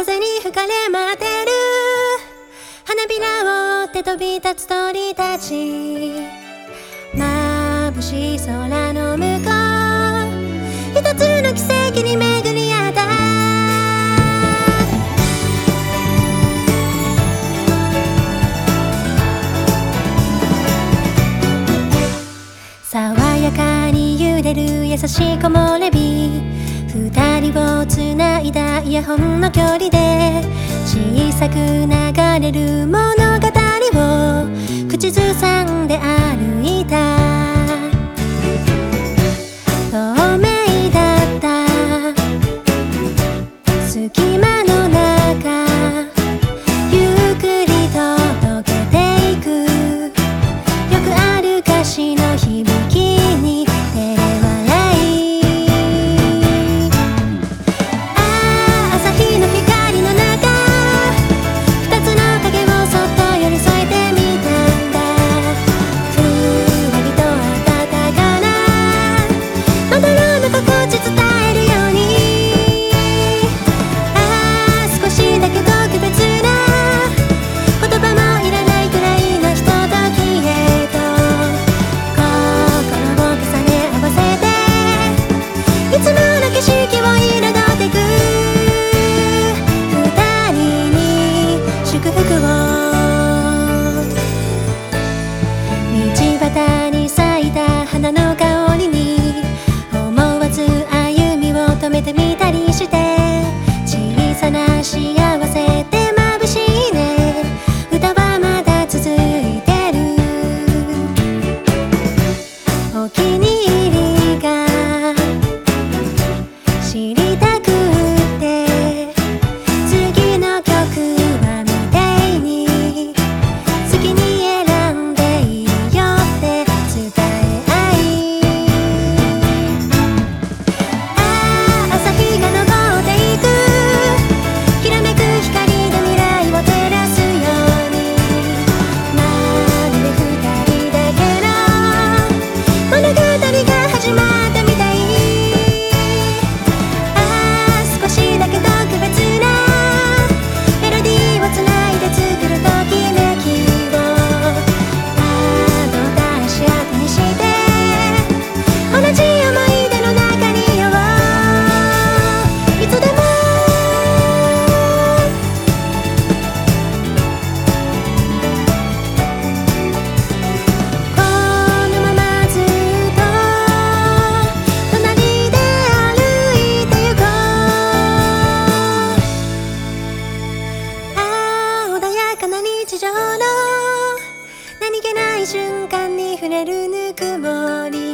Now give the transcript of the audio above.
風に吹かれ舞ってる。花びらを追って飛び立つ鳥たち。眩しい空の向こう。一つの奇跡に巡り合った。爽やかに揺れる優しい木漏れ日。二人をつないだイヤホンの距離で小さく流れる物語を口ずさんで歩いた。透明だった。隙間の中何気ない瞬間に触れるぬくもり。